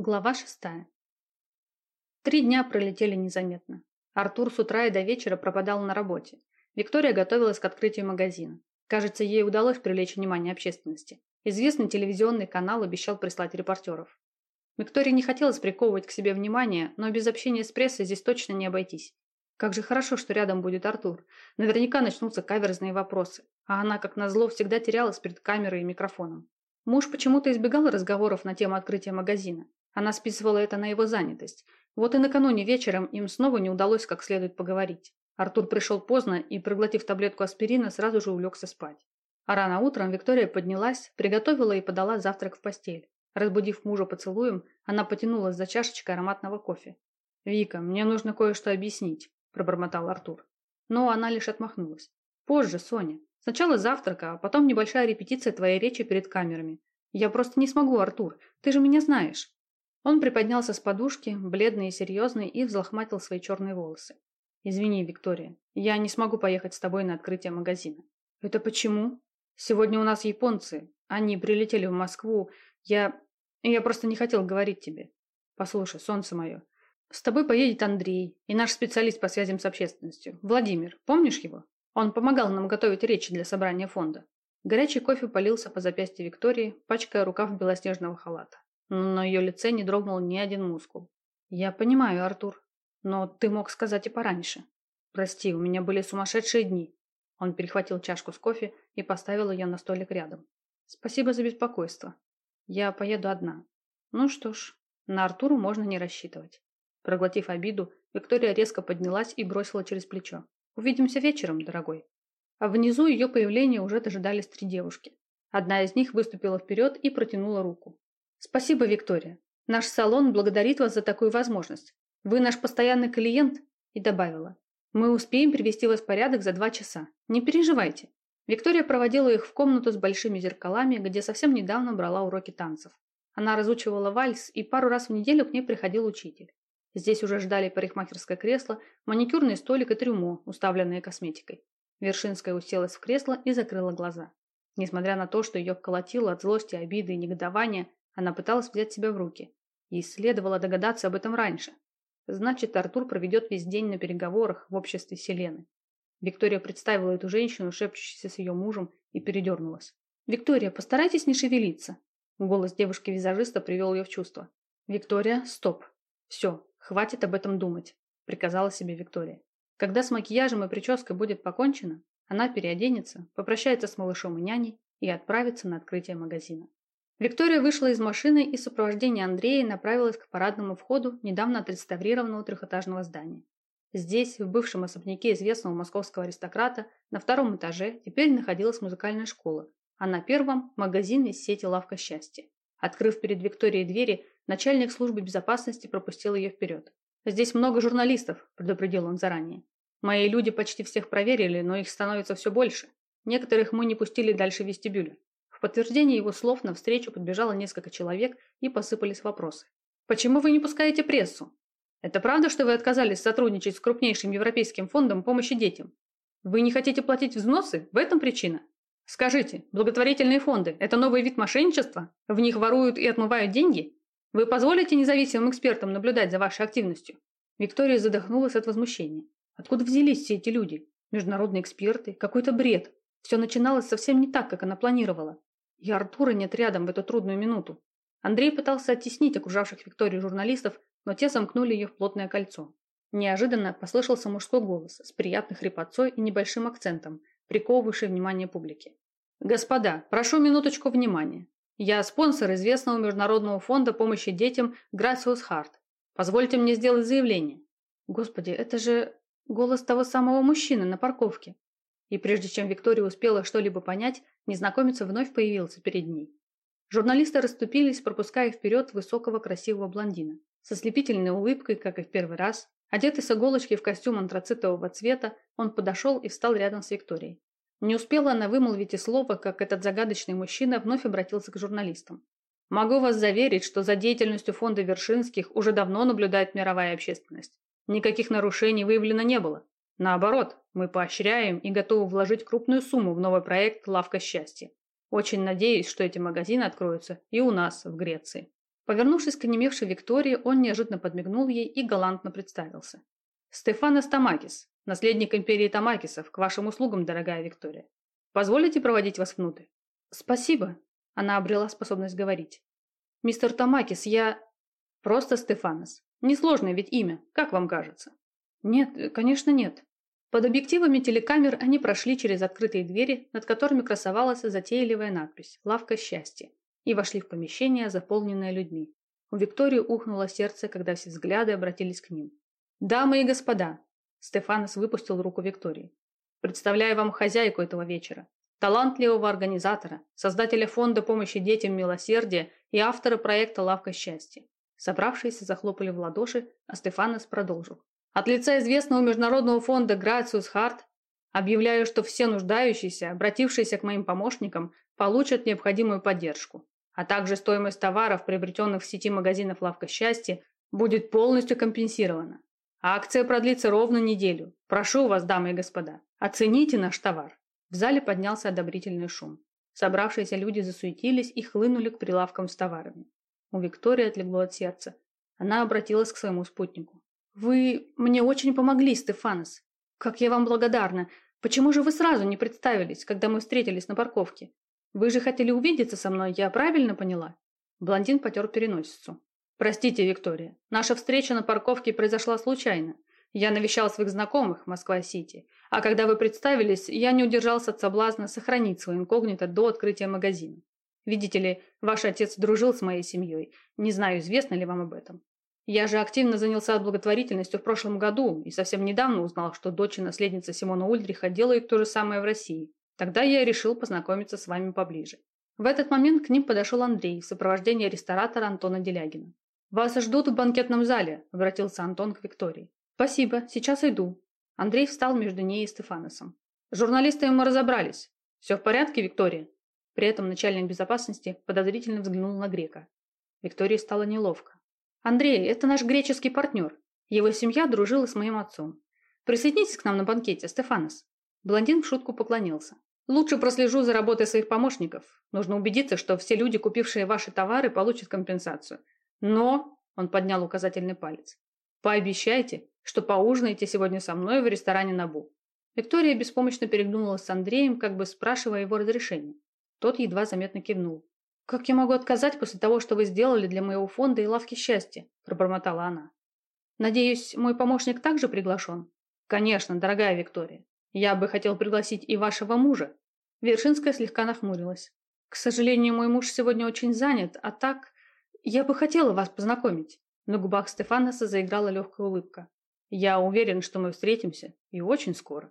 Глава шестая. Три дня пролетели незаметно. Артур с утра и до вечера пропадал на работе. Виктория готовилась к открытию магазина. Кажется, ей удалось привлечь внимание общественности. Известный телевизионный канал обещал прислать репортеров. Виктории не хотелось приковывать к себе внимание, но без общения с прессой здесь точно не обойтись. Как же хорошо, что рядом будет Артур. Наверняка начнутся каверзные вопросы. А она, как назло, всегда терялась перед камерой и микрофоном. Муж почему-то избегал разговоров на тему открытия магазина. Она списывала это на его занятость. Вот и накануне вечером им снова не удалось как следует поговорить. Артур пришел поздно и, проглотив таблетку аспирина, сразу же улегся спать. А рано утром Виктория поднялась, приготовила и подала завтрак в постель. Разбудив мужа поцелуем, она потянулась за чашечкой ароматного кофе. «Вика, мне нужно кое-что объяснить», – пробормотал Артур. Но она лишь отмахнулась. «Позже, Соня. Сначала завтрака, а потом небольшая репетиция твоей речи перед камерами. Я просто не смогу, Артур. Ты же меня знаешь». Он приподнялся с подушки, бледный и серьезный, и взлохматил свои черные волосы. «Извини, Виктория, я не смогу поехать с тобой на открытие магазина». «Это почему?» «Сегодня у нас японцы. Они прилетели в Москву. Я... я просто не хотел говорить тебе. Послушай, солнце мое, с тобой поедет Андрей и наш специалист по связям с общественностью, Владимир. Помнишь его? Он помогал нам готовить речи для собрания фонда. Горячий кофе полился по запястью Виктории, пачкая рукав белоснежного халата но на ее лице не дрогнул ни один мускул. «Я понимаю, Артур, но ты мог сказать и пораньше. Прости, у меня были сумасшедшие дни». Он перехватил чашку с кофе и поставил ее на столик рядом. «Спасибо за беспокойство. Я поеду одна». Ну что ж, на Артуру можно не рассчитывать. Проглотив обиду, Виктория резко поднялась и бросила через плечо. «Увидимся вечером, дорогой». А внизу ее появления уже дожидались три девушки. Одна из них выступила вперед и протянула руку. Спасибо, Виктория. Наш салон благодарит вас за такую возможность. Вы наш постоянный клиент, и добавила. Мы успеем привести вас в порядок за два часа. Не переживайте. Виктория проводила их в комнату с большими зеркалами, где совсем недавно брала уроки танцев. Она разучивала вальс, и пару раз в неделю к ней приходил учитель. Здесь уже ждали парикмахерское кресло, маникюрный столик и трюмо, уставленные косметикой. Вершинская уселась в кресло и закрыла глаза. Несмотря на то, что ее колотило от злости, обиды и негодования, она пыталась взять себя в руки. Ей следовало догадаться об этом раньше. Значит, Артур проведет весь день на переговорах в обществе Селены. Виктория представила эту женщину, шепчущуюся с ее мужем, и передернулась. «Виктория, постарайтесь не шевелиться!» Голос девушки-визажиста привел ее в чувство. «Виктория, стоп! Все, хватит об этом думать!» приказала себе Виктория. Когда с макияжем и прической будет покончено, она переоденется, попрощается с малышом и няней и отправится на открытие магазина. Виктория вышла из машины и в сопровождении Андрея направилась к парадному входу недавно отреставрированного трехэтажного здания. Здесь, в бывшем особняке известного московского аристократа, на втором этаже теперь находилась музыкальная школа, а на первом – магазин из сети «Лавка счастья». Открыв перед Викторией двери, начальник службы безопасности пропустил ее вперед. «Здесь много журналистов», – предупредил он заранее. «Мои люди почти всех проверили, но их становится все больше. Некоторых мы не пустили дальше вестибюля. В подтверждение его слов навстречу подбежало несколько человек и посыпались вопросы. «Почему вы не пускаете прессу? Это правда, что вы отказались сотрудничать с крупнейшим европейским фондом помощи детям? Вы не хотите платить взносы? В этом причина? Скажите, благотворительные фонды – это новый вид мошенничества? В них воруют и отмывают деньги? Вы позволите независимым экспертам наблюдать за вашей активностью?» Виктория задохнулась от возмущения. Откуда взялись все эти люди? Международные эксперты? Какой-то бред. Все начиналось совсем не так, как она планировала. И Артура нет рядом в эту трудную минуту. Андрей пытался оттеснить окружавших Викторию журналистов, но те замкнули ее в плотное кольцо. Неожиданно послышался мужской голос с приятной хрипотцой и небольшим акцентом, приковывавший внимание публики. «Господа, прошу минуточку внимания. Я спонсор известного международного фонда помощи детям Gracious Heart. Позвольте мне сделать заявление». «Господи, это же голос того самого мужчины на парковке». И прежде чем Виктория успела что-либо понять, Незнакомец вновь появился перед ней. Журналисты расступились, пропуская вперед высокого красивого блондина. Со слепительной улыбкой, как и в первый раз, одетый с иголочки в костюм антрацитового цвета, он подошел и встал рядом с Викторией. Не успела она вымолвить и слова, как этот загадочный мужчина вновь обратился к журналистам. «Могу вас заверить, что за деятельностью фонда Вершинских уже давно наблюдает мировая общественность. Никаких нарушений выявлено не было. Наоборот, мы поощряем и готовы вложить крупную сумму в новый проект «Лавка счастья». Очень надеюсь, что эти магазины откроются и у нас, в Греции. Повернувшись к онемевшей Виктории, он неожиданно подмигнул ей и галантно представился. «Стефанос Тамакис, наследник империи Тамакисов, к вашим услугам, дорогая Виктория. Позволите проводить вас внутрь?» «Спасибо», – она обрела способность говорить. «Мистер Тамакис, я...» «Просто Стефанос. Несложное ведь имя, как вам кажется?» «Нет, конечно нет». Под объективами телекамер они прошли через открытые двери, над которыми красовалась затейливая надпись «Лавка счастья», и вошли в помещение, заполненное людьми. У Виктории ухнуло сердце, когда все взгляды обратились к ним. «Дамы и господа!» Стефанос выпустил руку Виктории. «Представляю вам хозяйку этого вечера, талантливого организатора, создателя фонда помощи детям милосердия и автора проекта «Лавка счастья». Собравшиеся захлопали в ладоши, а Стефанос продолжил. От лица известного международного фонда Грациус Харт объявляю, что все нуждающиеся, обратившиеся к моим помощникам, получат необходимую поддержку, а также стоимость товаров, приобретенных в сети магазинов «Лавка счастья», будет полностью компенсирована. А акция продлится ровно неделю. Прошу вас, дамы и господа, оцените наш товар. В зале поднялся одобрительный шум. Собравшиеся люди засуетились и хлынули к прилавкам с товарами. У Виктории отлегло от сердца. Она обратилась к своему спутнику. «Вы мне очень помогли, Стефанос. Как я вам благодарна. Почему же вы сразу не представились, когда мы встретились на парковке? Вы же хотели увидеться со мной, я правильно поняла?» Блондин потер переносицу. «Простите, Виктория, наша встреча на парковке произошла случайно. Я навещал своих знакомых в Москва-Сити, а когда вы представились, я не удержался от соблазна сохранить свой инкогнито до открытия магазина. Видите ли, ваш отец дружил с моей семьей. Не знаю, известно ли вам об этом. Я же активно занялся благотворительностью в прошлом году и совсем недавно узнал, что дочь и наследница Симона Ульдриха делает то же самое в России. Тогда я решил познакомиться с вами поближе. В этот момент к ним подошел Андрей в сопровождении ресторатора Антона Делягина. «Вас ждут в банкетном зале», – обратился Антон к Виктории. «Спасибо, сейчас иду». Андрей встал между ней и Стефаносом. «Журналисты мы разобрались. Все в порядке, Виктория?» При этом начальник безопасности подозрительно взглянул на Грека. Виктории стало неловко. Андрей, это наш греческий партнер. Его семья дружила с моим отцом. Присоединитесь к нам на банкете, Стефанос. Блондин в шутку поклонился. Лучше прослежу за работой своих помощников. Нужно убедиться, что все люди, купившие ваши товары, получат компенсацию. Но, он поднял указательный палец, пообещайте, что поужинаете сегодня со мной в ресторане Набу. Виктория беспомощно переглянулась с Андреем, как бы спрашивая его разрешения. Тот едва заметно кивнул. «Как я могу отказать после того, что вы сделали для моего фонда и лавки счастья?» – пробормотала она. «Надеюсь, мой помощник также приглашен?» «Конечно, дорогая Виктория. Я бы хотел пригласить и вашего мужа». Вершинская слегка нахмурилась. «К сожалению, мой муж сегодня очень занят, а так я бы хотела вас познакомить». На губах Стефаноса заиграла легкая улыбка. «Я уверен, что мы встретимся, и очень скоро».